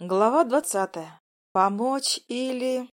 Глава двадцатая. Помочь или...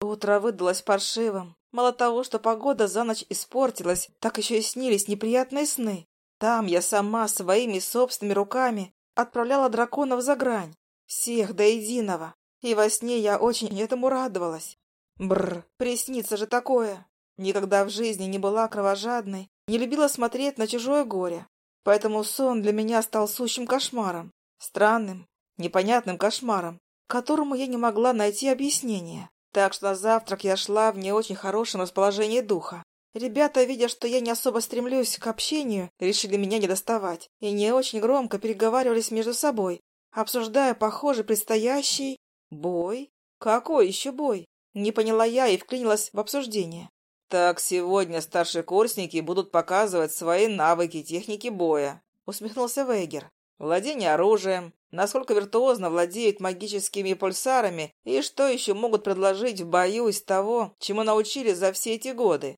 Утро выдалось паршивым. Мало того, что погода за ночь испортилась, так еще и снились неприятные сны. Там я сама своими собственными руками отправляла драконов за грань. Всех до единого. И во сне я очень этому радовалась. Бррр, приснится же такое. Никогда в жизни не была кровожадной, не любила смотреть на чужое горе. Поэтому сон для меня стал сущим кошмаром. Странным, непонятным кошмаром, которому я не могла найти объяснение. Так что на завтрак я шла в не очень хорошем расположении духа. Ребята, видя, что я не особо стремлюсь к общению, решили меня не доставать и не очень громко переговаривались между собой, обсуждая, похоже, предстоящий бой. Какой еще бой? Не поняла я и вклинилась в обсуждение. «Так сегодня старшекурсники будут показывать свои навыки техники боя», — усмехнулся Вейгер. «Владение оружием, насколько виртуозно владеют магическими пульсарами и что еще могут предложить в бою из того, чему научились за все эти годы.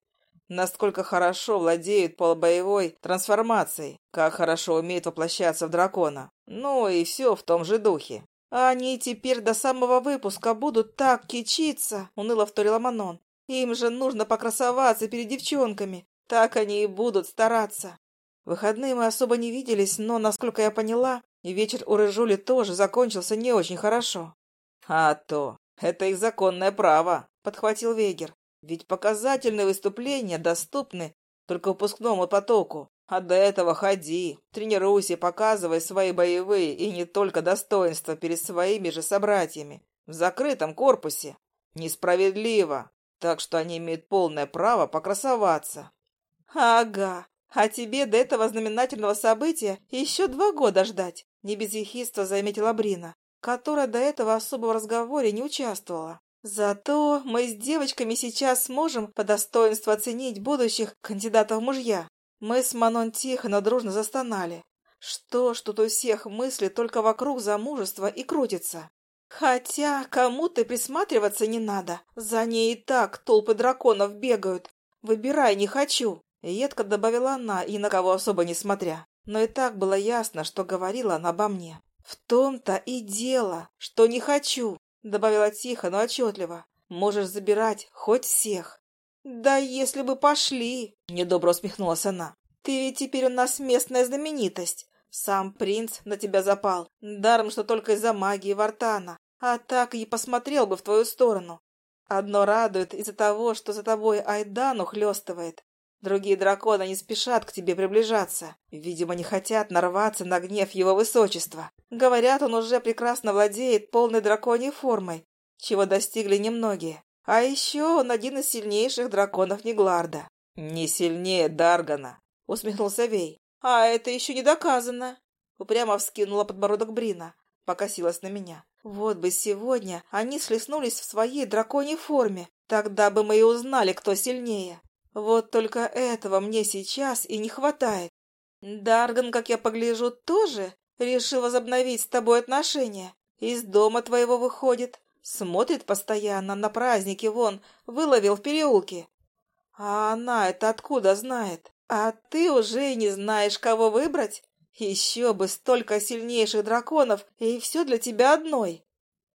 Насколько хорошо владеют полубоевой трансформацией, как хорошо умеют воплощаться в дракона. Ну и все в том же духе. Они теперь до самого выпуска будут так кичиться, уныло вторила Манон. Им же нужно покрасоваться перед девчонками. Так они и будут стараться. Выходные мы особо не виделись, но, насколько я поняла, и вечер у Рыжули тоже закончился не очень хорошо. — А то! Это их законное право, — подхватил Вегер. Ведь показательные выступления доступны только выпускному потоку. А до этого ходи, тренируйся, показывай свои боевые и не только достоинства перед своими же собратьями. В закрытом корпусе. Несправедливо. Так что они имеют полное право покрасоваться. Ага. А тебе до этого знаменательного события еще два года ждать. Не без ехидства заметила Брина, которая до этого особо в разговоре не участвовала. Зато мы с девочками сейчас сможем по достоинству оценить будущих кандидатов в мужья. Мы с Манон тихо, но дружно застонали. Что ж тут у всех мысли только вокруг замужества и крутится. Хотя кому-то присматриваться не надо. За ней и так толпы драконов бегают. Выбирай не хочу. Едко добавила она, и на кого особо не смотря. Но и так было ясно, что говорила она обо мне. «В том-то и дело, что не хочу», — добавила тихо, но отчетливо. «Можешь забирать хоть всех». «Да если бы пошли!» — недобро усмехнулась она. «Ты ведь теперь у нас местная знаменитость. Сам принц на тебя запал. Даром, что только из-за магии Вартана. А так и посмотрел бы в твою сторону. Одно радует из-за того, что за тобой Айдану хлестывает. Другие драконы не спешат к тебе приближаться. Видимо, не хотят нарваться на гнев его высочества. Говорят, он уже прекрасно владеет полной драконьей формой, чего достигли немногие. А еще он один из сильнейших драконов Негларда. «Не сильнее Даргана», — усмехнулся Вей. «А это еще не доказано». Упрямо вскинула подбородок Брина, покосилась на меня. Вот бы сегодня они слеснулись в своей драконьей форме, тогда бы мы и узнали, кто сильнее. Вот только этого мне сейчас и не хватает. Дарган, как я погляжу, тоже решил возобновить с тобой отношения. Из дома твоего выходит. Смотрит постоянно на праздники вон, выловил в переулке. А она это откуда знает? А ты уже и не знаешь, кого выбрать? Еще бы столько сильнейших драконов, и все для тебя одной.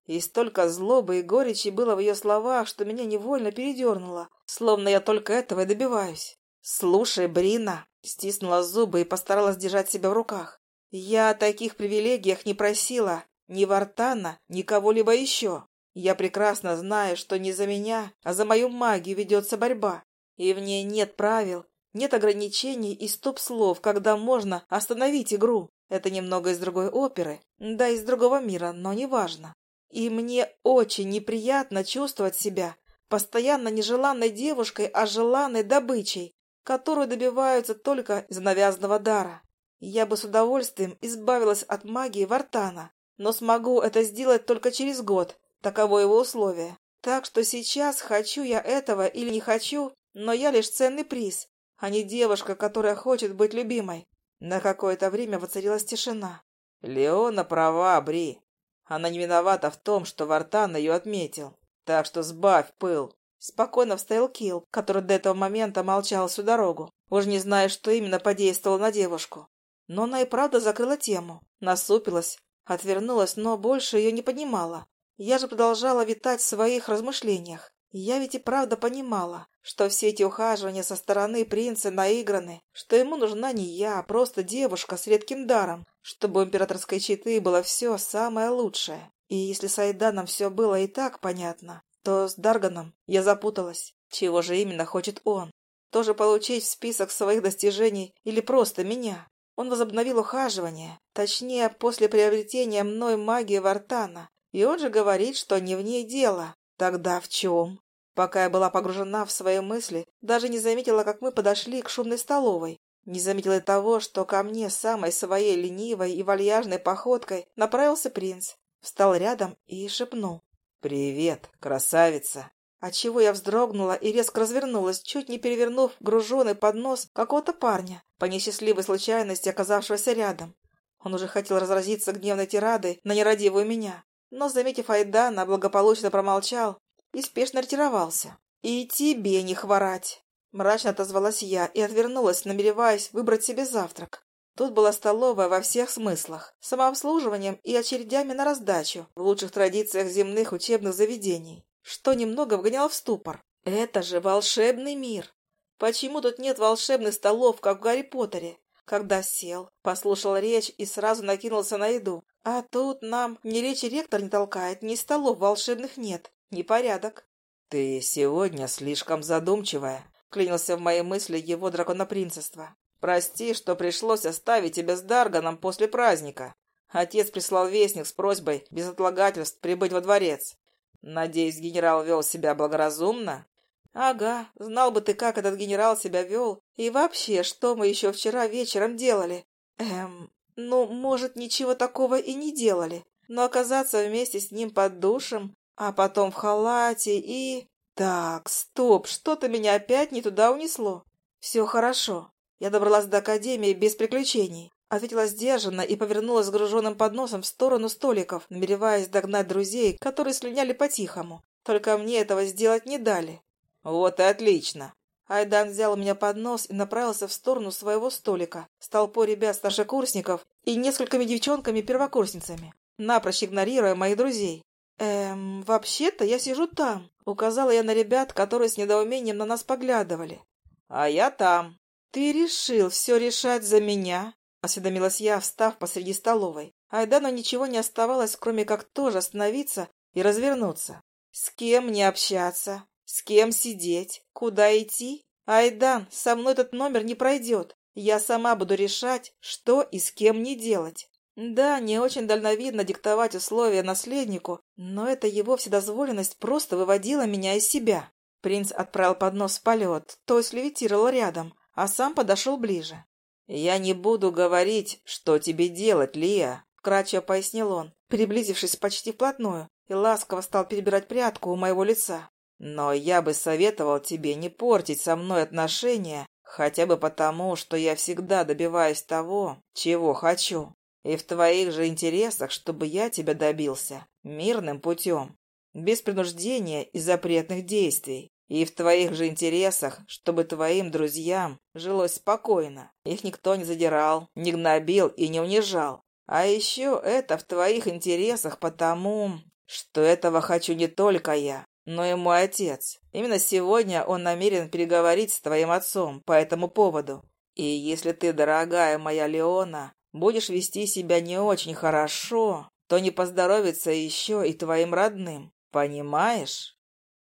И столько злобы и горечи было в ее словах, что меня невольно передернуло, словно я только этого и добиваюсь. «Слушай, Брина!» — стиснула зубы и постаралась держать себя в руках. «Я о таких привилегиях не просила ни Вартана, ни кого-либо еще. Я прекрасно знаю, что не за меня, а за мою магию ведется борьба, и в ней нет правил, нет ограничений и стоп-слов, когда можно остановить игру. Это немного из другой оперы, да из другого мира, но неважно. И мне очень неприятно чувствовать себя постоянно нежеланной девушкой, а желанной добычей, которую добиваются только из навязанного дара. Я бы с удовольствием избавилась от магии Вартана, но смогу это сделать только через год, таково его условие. Так что сейчас хочу я этого или не хочу, но я лишь ценный приз, а не девушка, которая хочет быть любимой. На какое-то время воцарилась тишина. Леона права, Бри. Она не виновата в том, что Вартан ее отметил. Так что сбавь пыл. Спокойно вставил Килл, который до этого момента молчал всю дорогу, уж не зная, что именно подействовало на девушку. Но она и правда закрыла тему, насупилась, Отвернулась, но больше ее не поднимала. Я же продолжала витать в своих размышлениях. Я ведь и правда понимала, что все эти ухаживания со стороны принца наиграны, что ему нужна не я, а просто девушка с редким даром, чтобы у императорской четы было все самое лучшее. И если с Айданом все было и так понятно, то с Дарганом я запуталась. Чего же именно хочет он? Тоже получить в список своих достижений или просто меня? Он возобновил ухаживание, точнее, после приобретения мной магии Вартана, и он же говорит, что не в ней дело. Тогда в чем? Пока я была погружена в свои мысли, даже не заметила, как мы подошли к шумной столовой. Не заметила того, что ко мне самой своей ленивой и вальяжной походкой направился принц. Встал рядом и шепнул. «Привет, красавица!» Отчего я вздрогнула и резко развернулась, чуть не перевернув груженый поднос какого-то парня, по несчастливой случайности оказавшегося рядом. Он уже хотел разразиться гневной тирадой на нерадивую меня, но, заметив Айдана, благополучно промолчал и спешно ретировался. «И тебе не хворать!» Мрачно отозвалась я и отвернулась, намереваясь выбрать себе завтрак. Тут была столовая во всех смыслах, самообслуживанием и очередями на раздачу, в лучших традициях земных учебных заведений что немного вгонял в ступор. Это же волшебный мир! Почему тут нет волшебных столов, как в Гарри Поттере? Когда сел, послушал речь и сразу накинулся на еду. А тут нам ни речи ректор не толкает, ни столов волшебных нет, ни порядок. «Ты сегодня слишком задумчивая», — клянился в мои мысли его драконопринцество. «Прости, что пришлось оставить тебя с Дарганом после праздника. Отец прислал вестник с просьбой без отлагательств прибыть во дворец. Надеюсь, генерал вел себя благоразумно? Ага, знал бы ты, как этот генерал себя вел. И вообще, что мы еще вчера вечером делали? Эм, ну, может, ничего такого и не делали. Но оказаться вместе с ним под душем, а потом в халате и... Так, стоп, что-то меня опять не туда унесло. Все хорошо. Я добралась до академии без приключений. Ответила сдержанно и повернулась с груженным подносом в сторону столиков, намереваясь догнать друзей, которые слюняли по-тихому. Только мне этого сделать не дали. «Вот и отлично!» Айдан взял у меня поднос и направился в сторону своего столика с толпой ребят старшекурсников и несколькими девчонками-первокурсницами, напрочь игнорируя моих друзей. «Эм, вообще-то я сижу там», — указала я на ребят, которые с недоумением на нас поглядывали. «А я там». «Ты решил все решать за меня?» Осведомилась я, встав посреди столовой. Айдану ничего не оставалось, кроме как тоже остановиться и развернуться. С кем мне общаться? С кем сидеть? Куда идти? Айдан, со мной этот номер не пройдет. Я сама буду решать, что и с кем не делать. Да, не очень дальновидно диктовать условия наследнику, но эта его вседозволенность просто выводила меня из себя. Принц отправил поднос в полет, то есть левитировал рядом, а сам подошел ближе. «Я не буду говорить, что тебе делать, Лия», — вкратчиво пояснил он, приблизившись почти вплотную, и ласково стал перебирать прядку у моего лица. «Но я бы советовал тебе не портить со мной отношения, хотя бы потому, что я всегда добиваюсь того, чего хочу. И в твоих же интересах, чтобы я тебя добился мирным путем, без принуждения и запретных действий. И в твоих же интересах, чтобы твоим друзьям жилось спокойно. Их никто не задирал, не гнобил и не унижал. А еще это в твоих интересах потому, что этого хочу не только я, но и мой отец. Именно сегодня он намерен переговорить с твоим отцом по этому поводу. И если ты, дорогая моя Леона, будешь вести себя не очень хорошо, то не поздоровится еще и твоим родным. Понимаешь?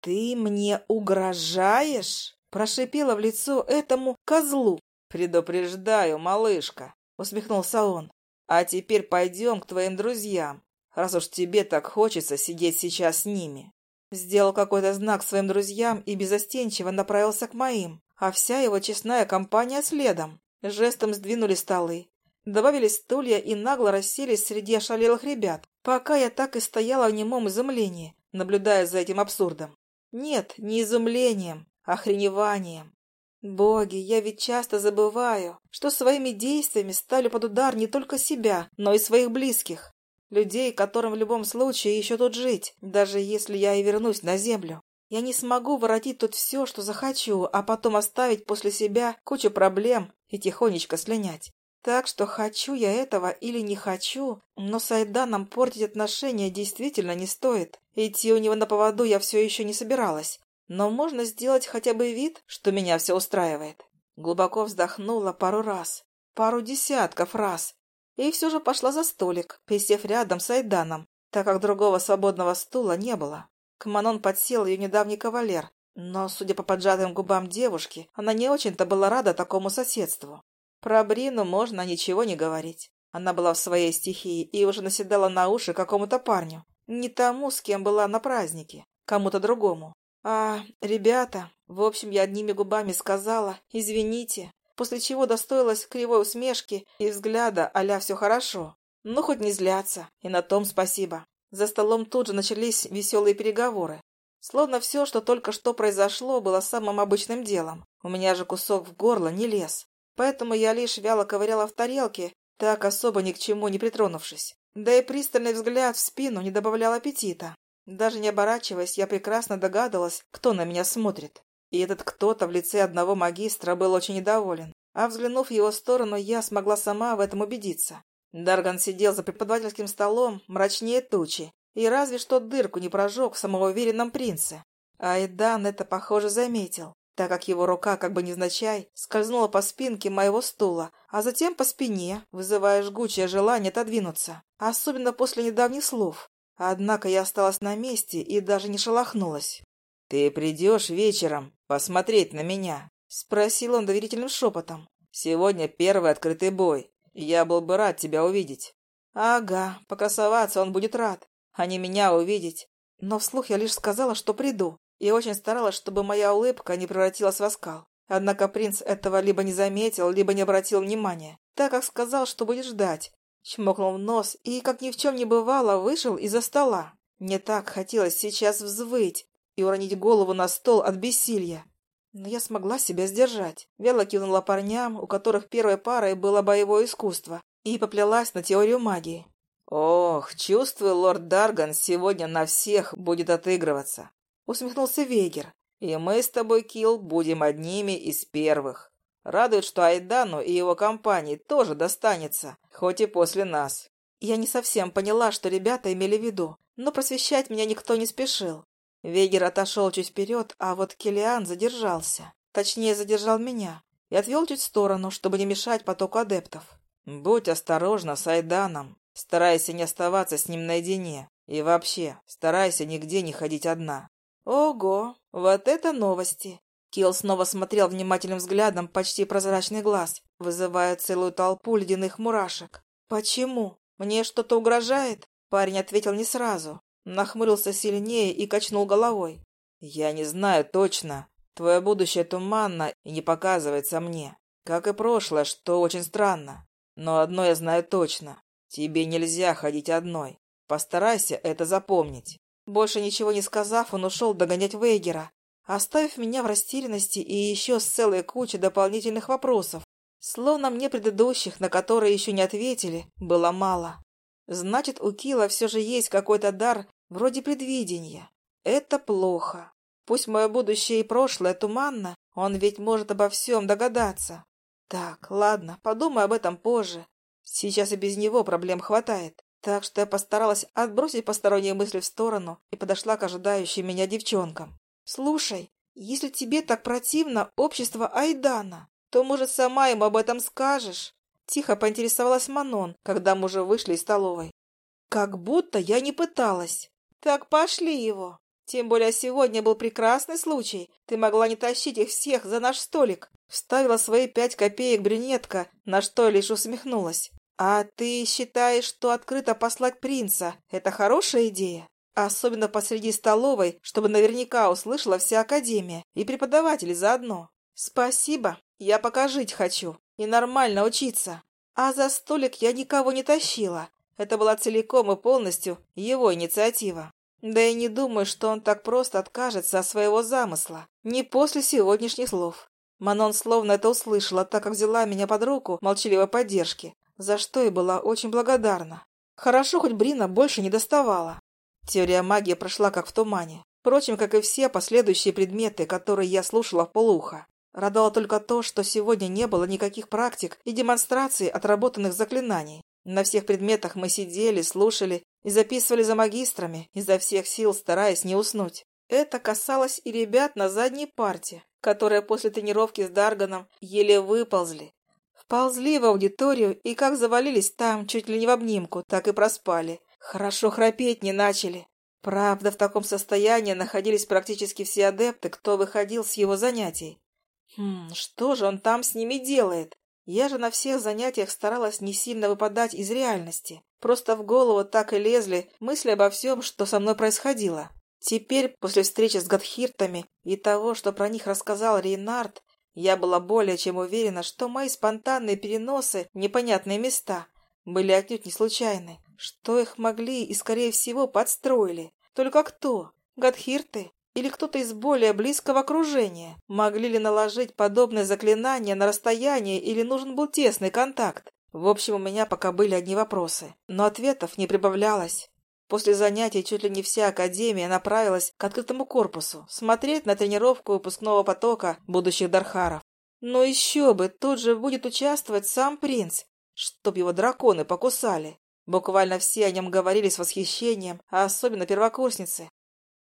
«Ты мне угрожаешь?» — прошипела в лицо этому козлу. «Предупреждаю, малышка», — усмехнулся он. «А теперь пойдем к твоим друзьям, раз уж тебе так хочется сидеть сейчас с ними». Сделал какой-то знак своим друзьям и безостенчиво направился к моим, а вся его честная компания следом. Жестом сдвинули столы, добавили стулья и нагло расселись среди ошалелых ребят, пока я так и стояла в немом изумлении, наблюдая за этим абсурдом. Нет, не изумлением, а охреневанием. Боги, я ведь часто забываю, что своими действиями ставлю под удар не только себя, но и своих близких. Людей, которым в любом случае еще тут жить, даже если я и вернусь на землю. Я не смогу воротить тут все, что захочу, а потом оставить после себя кучу проблем и тихонечко слинять. Так что хочу я этого или не хочу, но с Айданом портить отношения действительно не стоит. Идти у него на поводу я все еще не собиралась. Но можно сделать хотя бы вид, что меня все устраивает. Глубоко вздохнула пару раз, пару десятков раз, и все же пошла за столик, присев рядом с Айданом, так как другого свободного стула не было. К Манон подсел ее недавний кавалер, но, судя по поджатым губам девушки, она не очень-то была рада такому соседству. Про Брину можно ничего не говорить. Она была в своей стихии и уже наседала на уши какому-то парню. Не тому, с кем была на празднике, кому-то другому. А, ребята, в общем, я одними губами сказала «извините», после чего достоилась кривой усмешки и взгляда а «все хорошо». Ну, хоть не злятся, и на том спасибо. За столом тут же начались веселые переговоры. Словно все, что только что произошло, было самым обычным делом. У меня же кусок в горло не лез. Поэтому я лишь вяло ковыряла в тарелке, так особо ни к чему не притронувшись. Да и пристальный взгляд в спину не добавлял аппетита. Даже не оборачиваясь, я прекрасно догадывалась, кто на меня смотрит. И этот кто-то в лице одного магистра был очень недоволен. А взглянув в его сторону, я смогла сама в этом убедиться. Дарган сидел за преподавательским столом, мрачнее тучи, и разве что дырку не прожег в самоуверенном принце. Айдан это, похоже, заметил так как его рука, как бы невзначай, скользнула по спинке моего стула, а затем по спине, вызывая жгучее желание отодвинуться, особенно после недавних слов. Однако я осталась на месте и даже не шелохнулась. «Ты придешь вечером посмотреть на меня?» — спросил он доверительным шепотом. «Сегодня первый открытый бой. Я был бы рад тебя увидеть». «Ага, покрасоваться он будет рад, а не меня увидеть. Но вслух я лишь сказала, что приду, и очень старалась, чтобы моя улыбка не превратилась в оскал. Однако принц этого либо не заметил, либо не обратил внимания, так как сказал, что будет ждать. Чмокнул в нос и, как ни в чем не бывало, вышел из-за стола. Мне так хотелось сейчас взвыть и уронить голову на стол от бессилья. Но я смогла себя сдержать. Вяло кивнула парням, у которых первой парой было боевое искусство, и поплелась на теорию магии. «Ох, чувствую, лорд Дарган сегодня на всех будет отыгрываться усмехнулся Вегер. «И мы с тобой, Килл, будем одними из первых. Радует, что Айдану и его компании тоже достанется, хоть и после нас». Я не совсем поняла, что ребята имели в виду, но просвещать меня никто не спешил. Вегер отошел чуть вперед, а вот Килиан задержался. Точнее, задержал меня и отвел чуть в сторону, чтобы не мешать потоку адептов. «Будь осторожна с Айданом, старайся не оставаться с ним наедине. И вообще, старайся нигде не ходить одна. Ого, вот это новости! Килл снова смотрел внимательным взглядом почти прозрачный глаз, вызывая целую толпу ледяных мурашек. «Почему? Мне что-то угрожает?» Парень ответил не сразу, нахмурился сильнее и качнул головой. «Я не знаю точно. Твое будущее туманно и не показывается мне. Как и прошлое, что очень странно. Но одно я знаю точно. Тебе нельзя ходить одной. Постарайся это запомнить. Больше ничего не сказав, он ушел догонять Вейгера, оставив меня в растерянности и еще с целой кучей дополнительных вопросов. Словно мне предыдущих, на которые еще не ответили, было мало. Значит, у Кила все же есть какой-то дар вроде предвидения. Это плохо. Пусть мое будущее и прошлое туманно, он ведь может обо всем догадаться. Так, ладно, подумай об этом позже. Сейчас и без него проблем хватает. Так что я постаралась отбросить посторонние мысли в сторону и подошла к ожидающим меня девчонкам. «Слушай, если тебе так противно общество Айдана, то, может, сама им об этом скажешь?» Тихо поинтересовалась Манон, когда мы уже вышли из столовой. «Как будто я не пыталась». «Так пошли его. Тем более сегодня был прекрасный случай. Ты могла не тащить их всех за наш столик». Вставила свои пять копеек брюнетка, на что лишь усмехнулась. «А ты считаешь, что открыто послать принца – это хорошая идея? Особенно посреди столовой, чтобы наверняка услышала вся академия и преподаватели заодно. Спасибо, я пока жить хочу и нормально учиться. А за столик я никого не тащила. Это была целиком и полностью его инициатива. Да и не думаю, что он так просто откажется от своего замысла. Не после сегодняшних слов. Манон словно это услышала, так как взяла меня под руку молчаливой поддержки, за что и была очень благодарна. Хорошо, хоть Брина больше не доставала. Теория магии прошла как в тумане. Впрочем, как и все последующие предметы, которые я слушала в полуха. Радовало только то, что сегодня не было никаких практик и демонстраций отработанных заклинаний. На всех предметах мы сидели, слушали и записывали за магистрами, изо всех сил стараясь не уснуть. Это касалось и ребят на задней парте, которые после тренировки с Дарганом еле выползли. Вползли в аудиторию и как завалились там, чуть ли не в обнимку, так и проспали. Хорошо храпеть не начали. Правда, в таком состоянии находились практически все адепты, кто выходил с его занятий. Хм, что же он там с ними делает? Я же на всех занятиях старалась не сильно выпадать из реальности. Просто в голову так и лезли мысли обо всем, что со мной происходило. Теперь, после встречи с Гадхиртами и того, что про них рассказал Рейнард, я была более чем уверена, что мои спонтанные переносы в непонятные места были отнюдь не случайны, что их могли и, скорее всего, подстроили. Только кто? Гадхирты? Или кто-то из более близкого окружения? Могли ли наложить подобное заклинание на расстояние или нужен был тесный контакт? В общем, у меня пока были одни вопросы, но ответов не прибавлялось. После занятий чуть ли не вся академия направилась к открытому корпусу смотреть на тренировку выпускного потока будущих Дархаров. Но еще бы, тут же будет участвовать сам принц, чтоб его драконы покусали. Буквально все о нем говорили с восхищением, а особенно первокурсницы.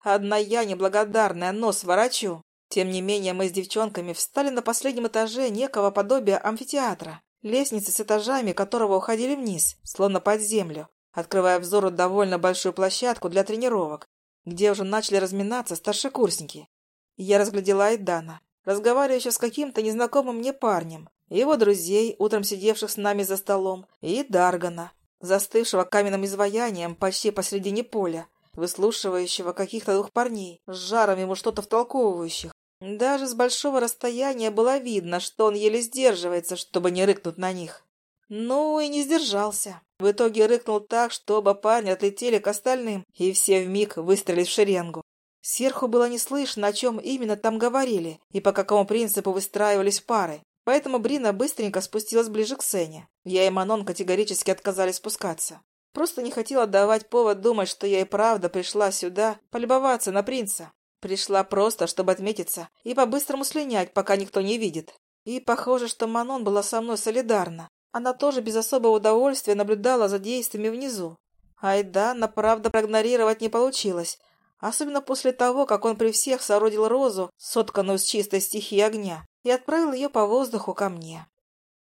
Одна я неблагодарная нос ворочу. Тем не менее, мы с девчонками встали на последнем этаже некого подобия амфитеатра, лестницы с этажами которого уходили вниз, словно под землю, открывая взору довольно большую площадку для тренировок, где уже начали разминаться старшекурсники. Я разглядела Айдана, разговаривающего с каким-то незнакомым мне парнем, его друзей, утром сидевших с нами за столом, и Даргана, застывшего каменным изваянием почти посредине поля, выслушивающего каких-то двух парней, с жаром ему что-то втолковывающих. Даже с большого расстояния было видно, что он еле сдерживается, чтобы не рыкнуть на них. Ну и не сдержался. В итоге рыкнул так, что оба парня отлетели к остальным, и все вмиг выстрелили в шеренгу. Сверху было не слышно, о чем именно там говорили и по какому принципу выстраивались пары. Поэтому Брина быстренько спустилась ближе к сцене. Я и Манон категорически отказались спускаться. Просто не хотела давать повод думать, что я и правда пришла сюда полюбоваться на принца. Пришла просто, чтобы отметиться и по-быстрому слинять, пока никто не видит. И похоже, что Манон была со мной солидарна. Она тоже без особого удовольствия наблюдала за действиями внизу. Айда, на правда, проигнорировать не получилось. Особенно после того, как он при всех соорудил розу, сотканную с чистой стихии огня, и отправил ее по воздуху ко мне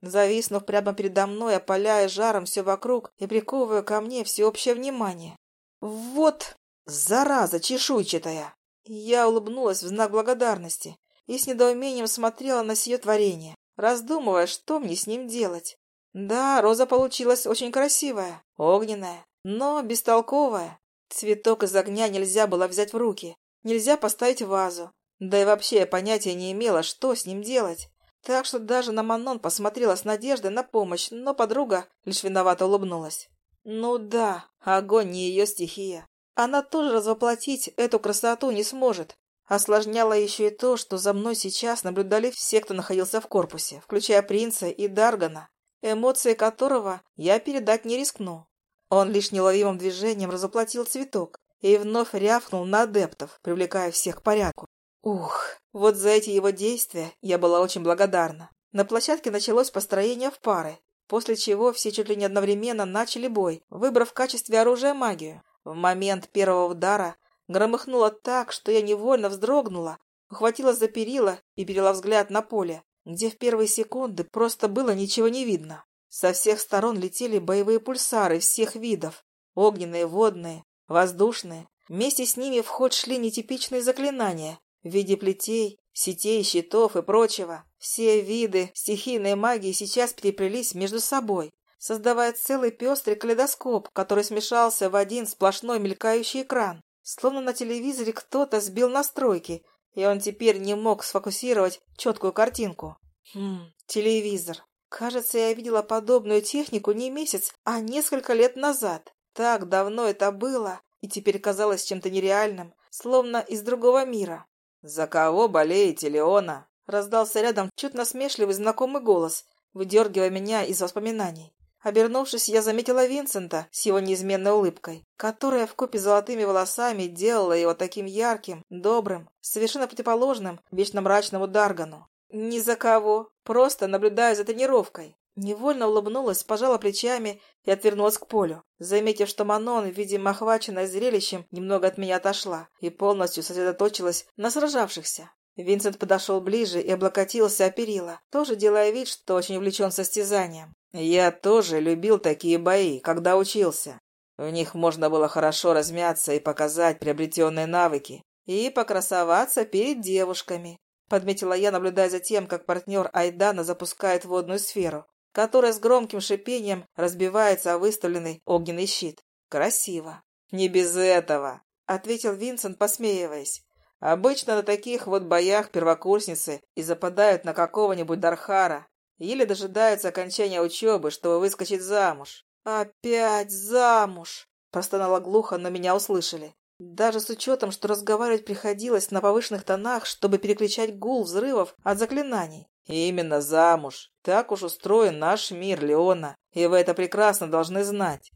зависнув прямо передо мной, опаляя жаром все вокруг и приковывая ко мне всеобщее внимание. «Вот, зараза чешуйчатая!» Я улыбнулась в знак благодарности и с недоумением смотрела на сие творение, раздумывая, что мне с ним делать. Да, роза получилась очень красивая, огненная, но бестолковая. Цветок из огня нельзя было взять в руки, нельзя поставить в вазу. Да и вообще я понятия не имела, что с ним делать. Так что даже на Манон посмотрела с надеждой на помощь, но подруга лишь виновато улыбнулась. Ну да, огонь не ее стихия. Она тоже развоплотить эту красоту не сможет. Осложняло еще и то, что за мной сейчас наблюдали все, кто находился в корпусе, включая принца и Даргана, эмоции которого я передать не рискну. Он лишь неловимым движением разоплатил цветок и вновь рявкнул на адептов, привлекая всех к порядку. Ух, вот за эти его действия я была очень благодарна. На площадке началось построение в пары, после чего все чуть ли не одновременно начали бой, выбрав в качестве оружия магию. В момент первого удара громыхнуло так, что я невольно вздрогнула, ухватила за перила и перела взгляд на поле, где в первые секунды просто было ничего не видно. Со всех сторон летели боевые пульсары всех видов, огненные, водные, воздушные. Вместе с ними в ход шли нетипичные заклинания, в виде плетей, сетей, щитов и прочего. Все виды стихийной магии сейчас переплелись между собой, создавая целый пестрый калейдоскоп, который смешался в один сплошной мелькающий экран. Словно на телевизоре кто-то сбил настройки, и он теперь не мог сфокусировать четкую картинку. Хм, телевизор. Кажется, я видела подобную технику не месяц, а несколько лет назад. Так давно это было, и теперь казалось чем-то нереальным, словно из другого мира. «За кого болеете, Леона?» Раздался рядом чуть насмешливый знакомый голос, выдергивая меня из воспоминаний. Обернувшись, я заметила Винсента с его неизменной улыбкой, которая в купе золотыми волосами делала его таким ярким, добрым, совершенно противоположным вечно мрачному Даргану. Ни за кого. Просто наблюдаю за тренировкой. Невольно улыбнулась, пожала плечами и отвернулась к полю, заметив, что Манон, видимо, охваченная зрелищем, немного от меня отошла и полностью сосредоточилась на сражавшихся. Винсент подошел ближе и облокотился о перила, тоже делая вид, что очень увлечен состязанием. «Я тоже любил такие бои, когда учился. В них можно было хорошо размяться и показать приобретенные навыки. И покрасоваться перед девушками», — подметила я, наблюдая за тем, как партнер Айдана запускает водную сферу, которая с громким шипением разбивается о выставленный огненный щит. «Красиво». «Не без этого», — ответил Винсент, посмеиваясь. Обычно на таких вот боях первокурсницы и западают на какого-нибудь Дархара или дожидаются окончания учебы, чтобы выскочить замуж. «Опять замуж!» – простонала глухо, но меня услышали. Даже с учетом, что разговаривать приходилось на повышенных тонах, чтобы переключать гул взрывов от заклинаний. «Именно замуж. Так уж устроен наш мир, Леона, и вы это прекрасно должны знать.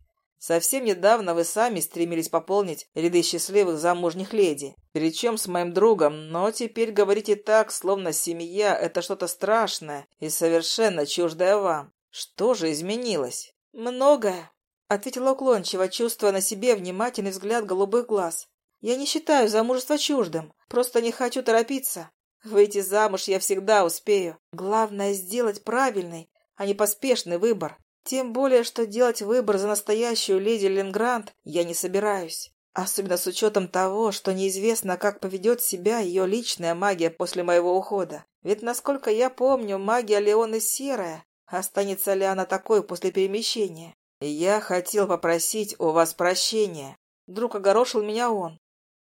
Совсем недавно вы сами стремились пополнить ряды счастливых замужних леди, причем с моим другом, но теперь говорите так, словно семья — это что-то страшное и совершенно чуждое вам. Что же изменилось? Многое, — ответила уклончиво, чувствуя на себе внимательный взгляд голубых глаз. Я не считаю замужество чуждым, просто не хочу торопиться. Выйти замуж я всегда успею. Главное — сделать правильный, а не поспешный выбор. Тем более, что делать выбор за настоящую леди Ленгрант я не собираюсь. Особенно с учетом того, что неизвестно, как поведет себя ее личная магия после моего ухода. Ведь, насколько я помню, магия Леоны серая. Останется ли она такой после перемещения? Я хотел попросить у вас прощения. Вдруг огорошил меня он.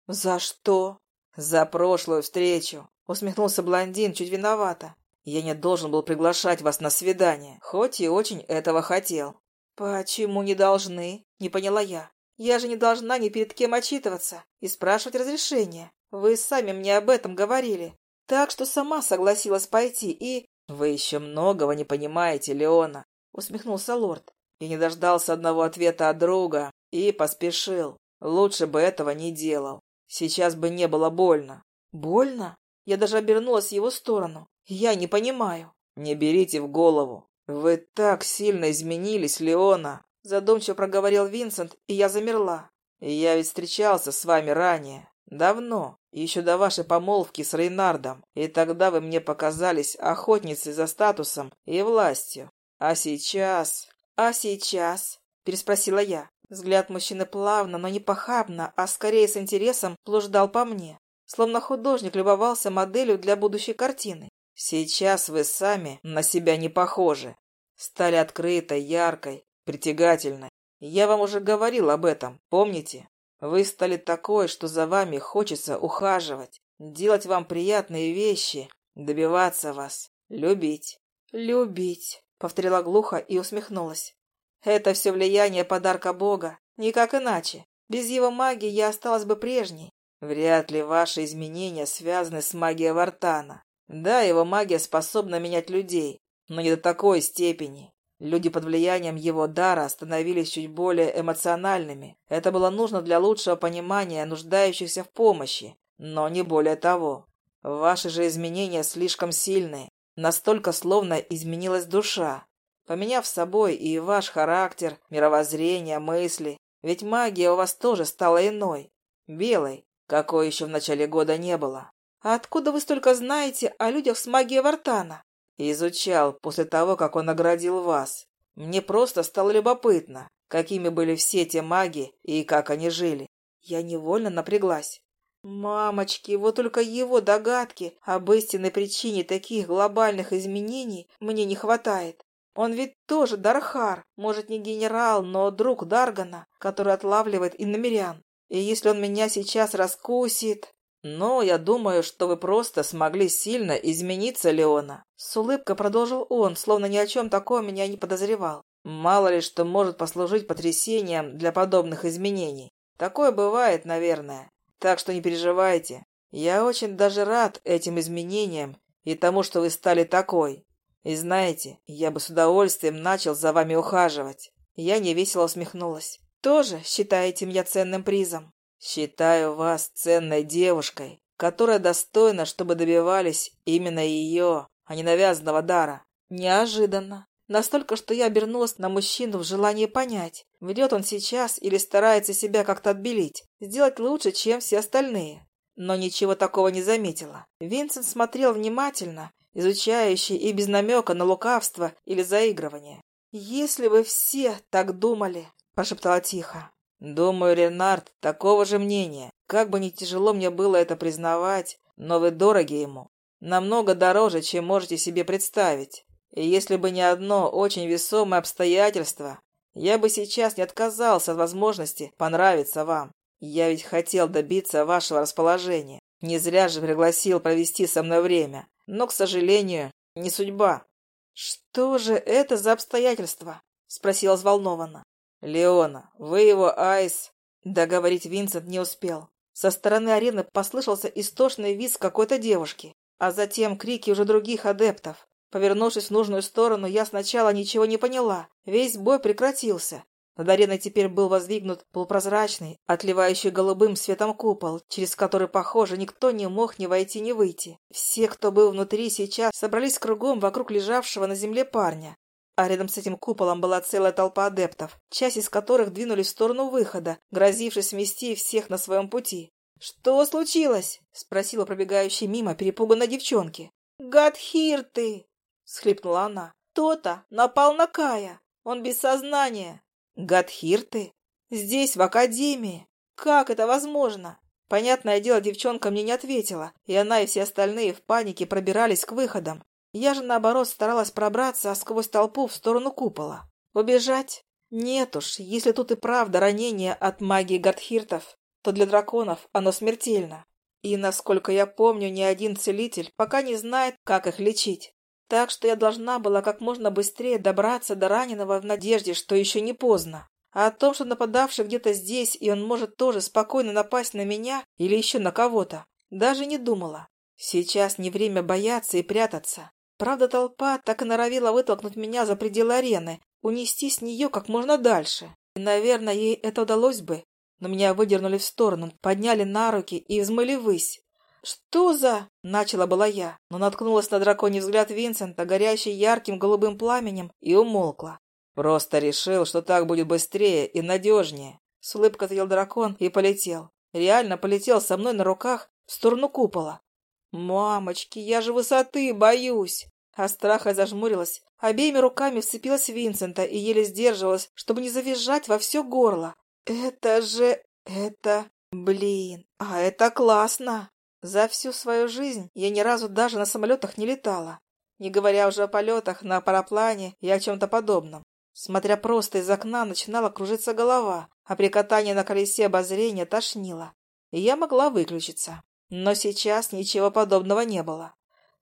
За что? За прошлую встречу. Усмехнулся блондин чуть виновато. Я не должен был приглашать вас на свидание, хоть и очень этого хотел. Почему не должны? Не поняла я. Я же не должна ни перед кем отчитываться и спрашивать разрешения. Вы сами мне об этом говорили. Так что сама согласилась пойти и... Вы еще многого не понимаете, Леона, усмехнулся лорд. И не дождался одного ответа от друга и поспешил. Лучше бы этого не делал. Сейчас бы не было больно. Больно? Я даже обернулась в его сторону. Я не понимаю. Не берите в голову. Вы так сильно изменились, Леона. Задумчиво проговорил Винсент, и я замерла. Я ведь встречался с вами ранее. Давно, еще до вашей помолвки с Рейнардом, и тогда вы мне показались охотницей за статусом и властью. А сейчас... А сейчас? Переспросила я. Взгляд мужчины плавно, но не похабно, а скорее с интересом блуждал по мне, словно художник любовался моделью для будущей картины. Сейчас вы сами на себя не похожи. Стали открытой, яркой, притягательной. Я вам уже говорил об этом, помните? Вы стали такой, что за вами хочется ухаживать, делать вам приятные вещи, добиваться вас, любить. «Любить», — повторила глухо и усмехнулась. «Это все влияние подарка Бога, никак иначе. Без его магии я осталась бы прежней». «Вряд ли ваши изменения связаны с магией Вартана. Да, его магия способна менять людей, но не до такой степени. Люди под влиянием его дара становились чуть более эмоциональными. Это было нужно для лучшего понимания нуждающихся в помощи, но не более того. Ваши же изменения слишком сильные. Настолько словно изменилась душа, поменяв собой и ваш характер, мировоззрение, мысли. Ведь магия у вас тоже стала иной, белой, какой еще в начале года не было. «А откуда вы столько знаете о людях с магией Вартана?» «Изучал после того, как он наградил вас. Мне просто стало любопытно, какими были все те маги и как они жили». Я невольно напряглась. Мамочки, вот только его догадки об истинной причине таких глобальных изменений мне не хватает. Он ведь тоже Дархар, может, не генерал, но друг Даргана, который отлавливает иномерян. И если он меня сейчас раскусит... «Но я думаю, что вы просто смогли сильно измениться, Леона», — с улыбкой продолжил он, словно ни о чем таком меня не подозревал. «Мало ли что может послужить потрясением для подобных изменений. Такое бывает, наверное. Так что не переживайте. Я очень даже рад этим изменениям и тому, что вы стали такой. И знаете, я бы с удовольствием начал за вами ухаживать». Я невесело усмехнулась. «Тоже считаете меня ценным призом?» Считаю вас ценной девушкой, которая достойна, чтобы добивались именно ее, а не навязанного дара. Неожиданно. Настолько, что я обернулась на мужчину в желании понять, ведет он сейчас или старается себя как-то отбелить, сделать лучше, чем все остальные. Но ничего такого не заметила. Винсент смотрел внимательно, изучающий и без намека на лукавство или заигрывание. «Если бы все так думали», — прошептала тихо. «Думаю, Ренард такого же мнения. Как бы ни тяжело мне было это признавать, но вы дороги ему. Намного дороже, чем можете себе представить. И если бы не одно очень весомое обстоятельство, я бы сейчас не отказался от возможности понравиться вам. Я ведь хотел добиться вашего расположения. Не зря же пригласил провести со мной время. Но, к сожалению, не судьба. «Что же это за обстоятельства?» — спросила взволнованно. «Леона, вы его айс...» Договорить Винсент не успел. Со стороны арены послышался истошный визг какой-то девушки, а затем крики уже других адептов. Повернувшись в нужную сторону, я сначала ничего не поняла. Весь бой прекратился. Над ареной теперь был воздвигнут полупрозрачный, отливающий голубым светом купол, через который, похоже, никто не мог ни войти, ни выйти. Все, кто был внутри сейчас, собрались кругом вокруг лежавшего на земле парня. А рядом с этим куполом была целая толпа адептов, часть из которых двинулись в сторону выхода, грозившись смести всех на своем пути. «Что случилось?» — спросила пробегающая мимо перепуганной девчонки. «Гадхир ты!» схлипнула она. «Кто-то напал на Кая. Он без сознания». «Гадхир ты? Здесь, в академии? Как это возможно?» Понятное дело, девчонка мне не ответила, и она и все остальные в панике пробирались к выходам. Я же, наоборот, старалась пробраться сквозь толпу в сторону купола. Убежать? Нет уж, если тут и правда ранение от магии Гадхиртов, то для драконов оно смертельно. И, насколько я помню, ни один целитель пока не знает, как их лечить. Так что я должна была как можно быстрее добраться до раненого в надежде, что еще не поздно. А о том, что нападавший где-то здесь, и он может тоже спокойно напасть на меня или еще на кого-то, даже не думала. Сейчас не время бояться и прятаться. Правда, толпа так и норовила вытолкнуть меня за пределы арены, унести с нее как можно дальше. И, наверное, ей это удалось бы, но меня выдернули в сторону, подняли на руки и взмыли ввысь. «Что за...» — начала была я, но наткнулась на драконий взгляд Винсента, горящий ярким голубым пламенем, и умолкла. «Просто решил, что так будет быстрее и надежнее». С улыбкой ответил дракон и полетел. Реально полетел со мной на руках в сторону купола. «Мамочки, я же высоты боюсь!» А страха зажмурилась, обеими руками вцепилась Винсента и еле сдерживалась, чтобы не завизжать во все горло. «Это же... это... блин, а это классно!» За всю свою жизнь я ни разу даже на самолетах не летала, не говоря уже о полетах на параплане и о чем-то подобном. Смотря просто из окна, начинала кружиться голова, а при катании на колесе обозрения тошнило. И я могла выключиться. Но сейчас ничего подобного не было.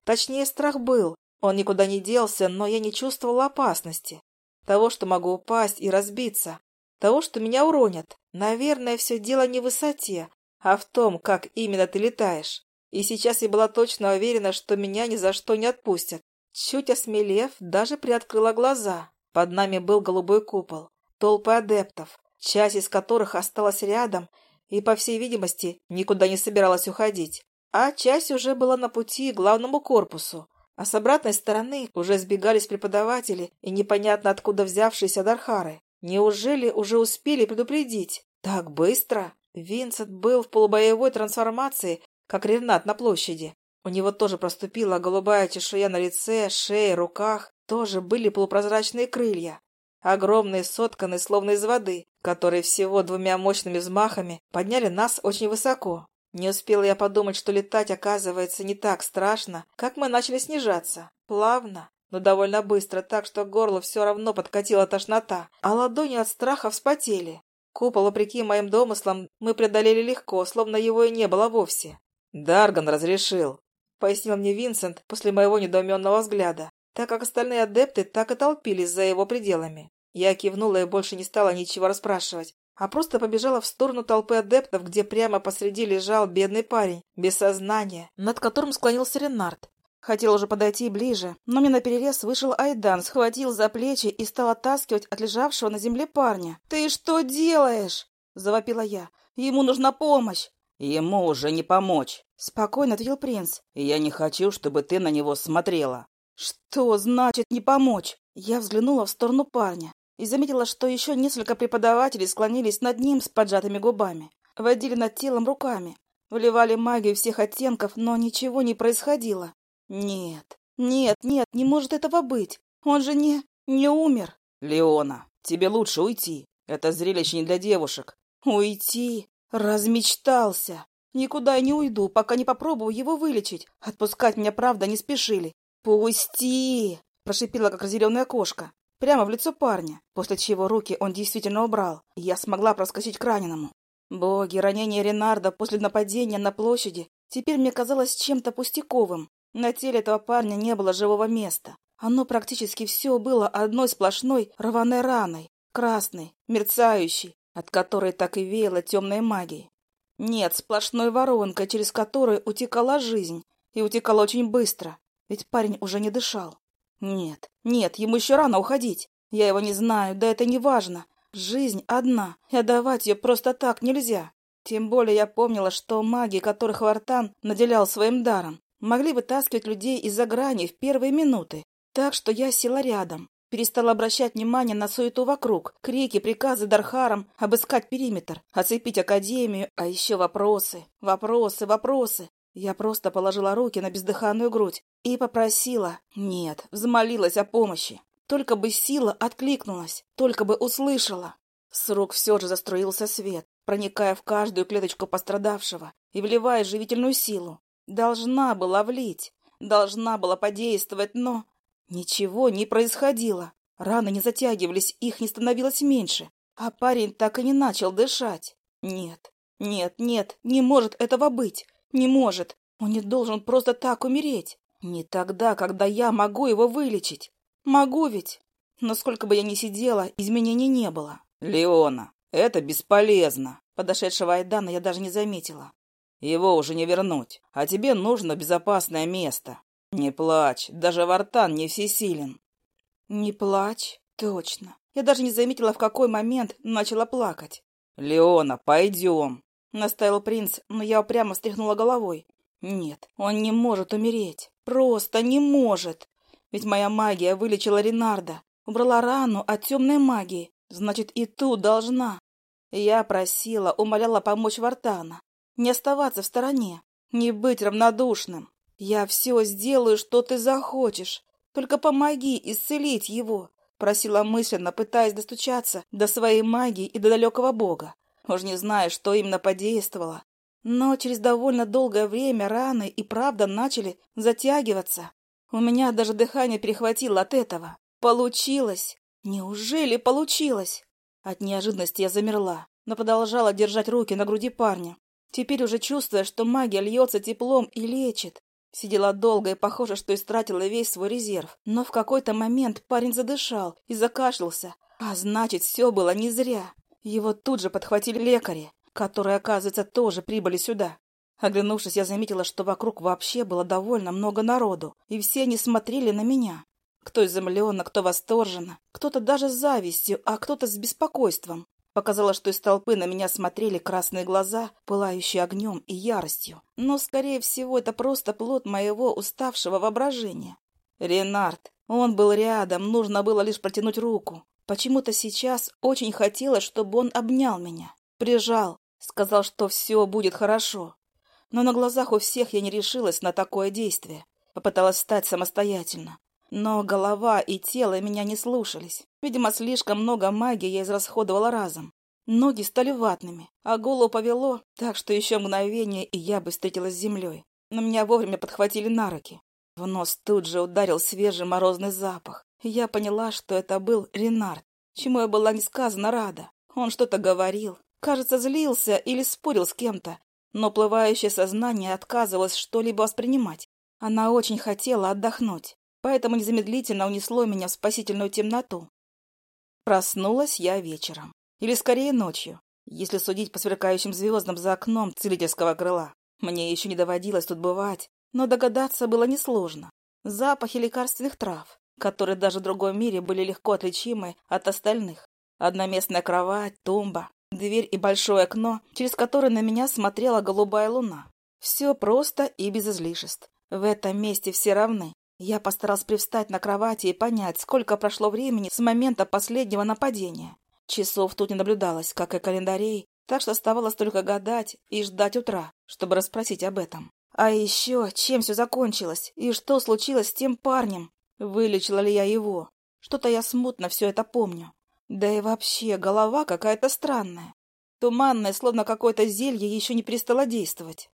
Точнее, страх был. Он никуда не делся, но я не чувствовала опасности. Того, что могу упасть и разбиться. Того, что меня уронят. Наверное, все дело не в высоте, а в том, как именно ты летаешь. И сейчас я была точно уверена, что меня ни за что не отпустят. Чуть осмелев, даже приоткрыла глаза. Под нами был голубой купол, толпы адептов, часть из которых осталась рядом и, по всей видимости, никуда не собиралась уходить. А часть уже была на пути к главному корпусу, а с обратной стороны уже сбегались преподаватели и непонятно откуда взявшиеся дархары. Неужели уже успели предупредить? Так быстро? Винсент был в полубоевой трансформации, как Ренат на площади. У него тоже проступила голубая чешуя на лице, шее, руках. Тоже были полупрозрачные крылья. Огромные, сотканные, словно из воды, которые всего двумя мощными взмахами подняли нас очень высоко. Не успела я подумать, что летать, оказывается, не так страшно, как мы начали снижаться. Плавно, но довольно быстро, так что горло все равно подкатила тошнота, а ладони от страха вспотели. Купол, вопреки моим домыслам, мы преодолели легко, словно его и не было вовсе. «Дарган разрешил», — пояснил мне Винсент после моего недоуменного взгляда, так как остальные адепты так и толпились за его пределами. Я кивнула и больше не стала ничего расспрашивать, а просто побежала в сторону толпы адептов, где прямо посреди лежал бедный парень, без сознания, над которым склонился Ренард. Хотел уже подойти ближе, но мне наперерез вышел Айдан, схватил за плечи и стал оттаскивать от лежавшего на земле парня. «Ты что делаешь?» — завопила я. «Ему нужна помощь!» «Ему уже не помочь!» — спокойно ответил принц. «И я не хочу, чтобы ты на него смотрела!» Что значит не помочь? Я взглянула в сторону парня и заметила, что еще несколько преподавателей склонились над ним с поджатыми губами, водили над телом руками, вливали магию всех оттенков, но ничего не происходило. Нет, нет, нет, не может этого быть. Он же не... не умер. Леона, тебе лучше уйти. Это зрелище не для девушек. Уйти? Размечтался. Никуда не уйду, пока не попробую его вылечить. Отпускать меня, правда, не спешили. «Пусти!» – прошипела, как разъяренная кошка. Прямо в лицо парня, после чего руки он действительно убрал, я смогла проскочить к раненому. Боги, ранение Ренарда после нападения на площади теперь мне казалось чем-то пустяковым. На теле этого парня не было живого места. Оно практически все было одной сплошной рваной раной, красной, мерцающей, от которой так и веяло темной магией. Нет, сплошной воронкой, через которую утекала жизнь, и утекала очень быстро, ведь парень уже не дышал. Нет, нет, ему еще рано уходить. Я его не знаю, да это не важно. Жизнь одна, и отдавать ее просто так нельзя. Тем более я помнила, что маги, которых Вартан наделял своим даром, могли вытаскивать людей из-за грани в первые минуты. Так что я села рядом, перестала обращать внимание на суету вокруг, крики, приказы Дархарам обыскать периметр, оцепить Академию, а еще вопросы, вопросы, вопросы. Я просто положила руки на бездыханную грудь и попросила, нет, взмолилась о помощи. Только бы сила откликнулась, только бы услышала. С рук все же заструился свет, проникая в каждую клеточку пострадавшего и вливая живительную силу. Должна была влить, должна была подействовать, но... Ничего не происходило. Раны не затягивались, их не становилось меньше. А парень так и не начал дышать. Нет, нет, нет, не может этого быть. Не может. Он не должен просто так умереть. Не тогда, когда я могу его вылечить. Могу ведь. Но сколько бы я ни сидела, изменений не было. Леона, это бесполезно. Подошедшего Айдана я даже не заметила. Его уже не вернуть, а тебе нужно безопасное место. Не плачь, даже Вартан не всесилен. Не плачь, точно. Я даже не заметила, в какой момент начала плакать. Леона, пойдем. Настаивал принц, но я упрямо встряхнула головой. Нет, он не может умереть. Просто не может. Ведь моя магия вылечила Ренарда, убрала рану от темной магии. Значит, и ту должна. Я просила, умоляла помочь Вартана. Не оставаться в стороне, не быть равнодушным. Я все сделаю, что ты захочешь. Только помоги исцелить его. Просила мысленно, пытаясь достучаться до своей магии и до далекого бога. Уж не знаю, что именно подействовало. Но через довольно долгое время раны и правда начали затягиваться. У меня даже дыхание перехватило от этого. Получилось! Неужели получилось? От неожиданности я замерла, но продолжала держать руки на груди парня. Теперь уже чувствуя, что магия льется теплом и лечит. Сидела долго и похоже, что истратила весь свой резерв. Но в какой-то момент парень задышал и закашлялся. А значит, все было не зря. Его тут же подхватили лекари, которые, оказывается, тоже прибыли сюда. Оглянувшись, я заметила, что вокруг вообще было довольно много народу, и все они смотрели на меня. Кто изумленно, кто восторженно, кто-то даже с завистью, а кто-то с беспокойством. Показалось, что из толпы на меня смотрели красные глаза, пылающие огнем и яростью. Но, скорее всего, это просто плод моего уставшего воображения. Ренард. Он был рядом, нужно было лишь протянуть руку. Почему-то сейчас очень хотелось, чтобы он обнял меня, прижал, сказал, что все будет хорошо. Но на глазах у всех я не решилась на такое действие. Попыталась встать самостоятельно. Но голова и тело меня не слушались. Видимо, слишком много магии я израсходовала разом. Ноги стали ватными, а голову повело, так что еще мгновение, и я бы встретилась с землей. Но меня вовремя подхватили на руки. В нос тут же ударил свежий морозный запах. Я поняла, что это был Ренард, чему я была несказанно рада. Он что-то говорил, кажется, злился или спорил с кем-то, но плывающее сознание отказывалось что-либо воспринимать. Она очень хотела отдохнуть, поэтому незамедлительно унесло меня в спасительную темноту. Проснулась я вечером, или скорее ночью, если судить по сверкающим звездам за окном целительского крыла. Мне еще не доводилось тут бывать, но догадаться было несложно. Запахи лекарственных трав, которые даже в другом мире были легко отличимы от остальных. Одноместная кровать, тумба, дверь и большое окно, через которое на меня смотрела голубая луна. Все просто и без излишеств. В этом месте все равны. Я постаралась привстать на кровати и понять, сколько прошло времени с момента последнего нападения. Часов тут не наблюдалось, как и календарей, так что оставалось только гадать и ждать утра, чтобы расспросить об этом. А еще, чем все закончилось, и что случилось с тем парнем? Вылечила ли я его? Что-то я смутно все это помню. Да и вообще, голова какая-то странная. Туманная, словно какое-то зелье еще не перестало действовать.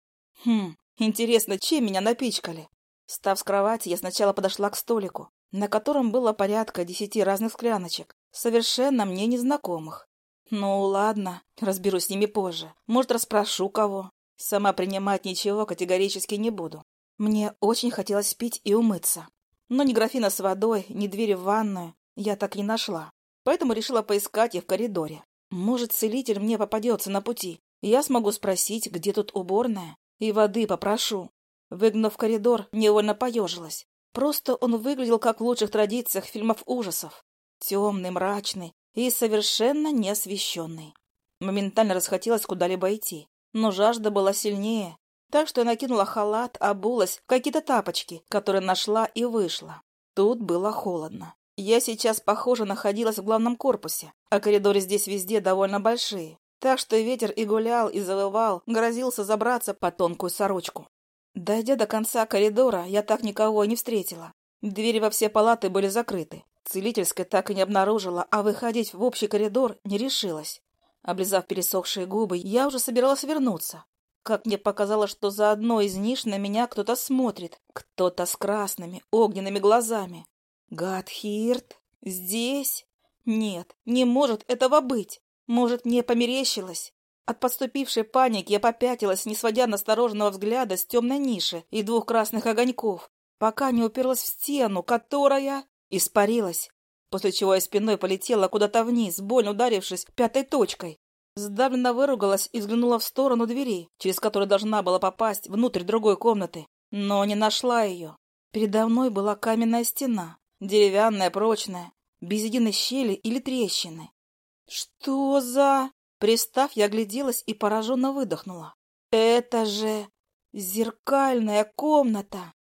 Хм, интересно, чем меня напичкали? Став с кровати, я сначала подошла к столику, на котором было порядка десяти разных скляночек, совершенно мне незнакомых. Ну, ладно, разберусь с ними позже. Может, расспрошу кого. Сама принимать ничего категорически не буду. Мне очень хотелось пить и умыться. Но ни графина с водой, ни двери в ванную я так и не нашла. Поэтому решила поискать их в коридоре. Может, целитель мне попадется на пути. Я смогу спросить, где тут уборная, и воды попрошу. Выгнув коридор, невольно поежилась. Просто он выглядел как в лучших традициях фильмов ужасов. Темный, мрачный, и совершенно неосвещенный. Моментально расхотелось куда-либо идти, но жажда была сильнее, так что я накинула халат, обулась в какие-то тапочки, которые нашла и вышла. Тут было холодно. Я сейчас, похоже, находилась в главном корпусе, а коридоры здесь везде довольно большие, так что ветер и гулял, и завывал, грозился забраться по тонкую сорочку. Дойдя до конца коридора, я так никого и не встретила. Двери во все палаты были закрыты. Целительская так и не обнаружила, а выходить в общий коридор не решилась. Облизав пересохшие губы, я уже собиралась вернуться. Как мне показалось, что за одной из ниш на меня кто-то смотрит. Кто-то с красными, огненными глазами. Гадхирт? Здесь? Нет, не может этого быть. Может, мне померещилось? От подступившей паники я попятилась, не сводя настороженного взгляда с темной ниши и двух красных огоньков, пока не уперлась в стену, которая... Испарилась, после чего я спиной полетела куда-то вниз, больно ударившись пятой точкой. Сдавленно выругалась и взглянула в сторону двери, через которую должна была попасть внутрь другой комнаты, но не нашла ее. Передо мной была каменная стена, деревянная, прочная, без единой щели или трещины. «Что за...» Пристав, я огляделась и пораженно выдохнула. «Это же зеркальная комната!»